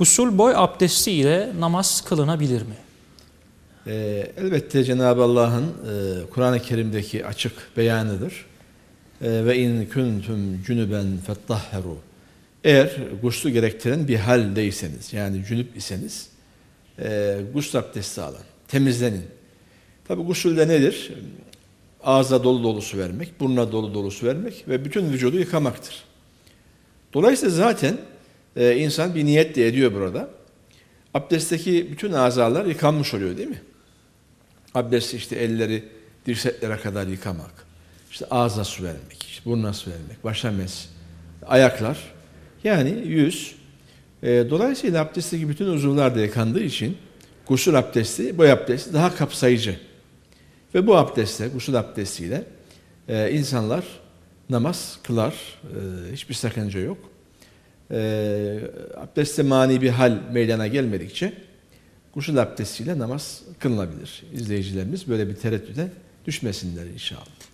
Gusül boy abdesti namaz kılınabilir mi? Ee, elbette Cenab-ı Allah'ın e, Kur'an-ı Kerim'deki açık beyanıdır. E, ve in kuntum cunuben fettahheru. Eğer guslu gerektiren bir haldeyseniz, yani cünüp iseniz, e, gusül abdesti alın, temizlenin. Tabi gusülde nedir? Ağza dolu dolu su vermek, burnuna dolu dolu su vermek ve bütün vücudu yıkamaktır. Dolayısıyla zaten e, insan bir niyet de ediyor burada. Abdestteki bütün azalar yıkanmış oluyor değil mi? Abdest işte elleri dirseklere kadar yıkamak, işte ağza su vermek, işte burnuna su vermek, başa mes, ayaklar, yani yüz. E, dolayısıyla abdestteki bütün uzuvlar da yıkandığı için gusül abdesti, boy abdesti daha kapsayıcı. Ve bu abdestle, gusül abdestiyle e, insanlar namaz kılar, e, hiçbir sakınca yok. E, abdestte mani bir hal meydana gelmedikçe gusül abdestiyle namaz kılınabilir. İzleyicilerimiz böyle bir tereddüte düşmesinler inşallah.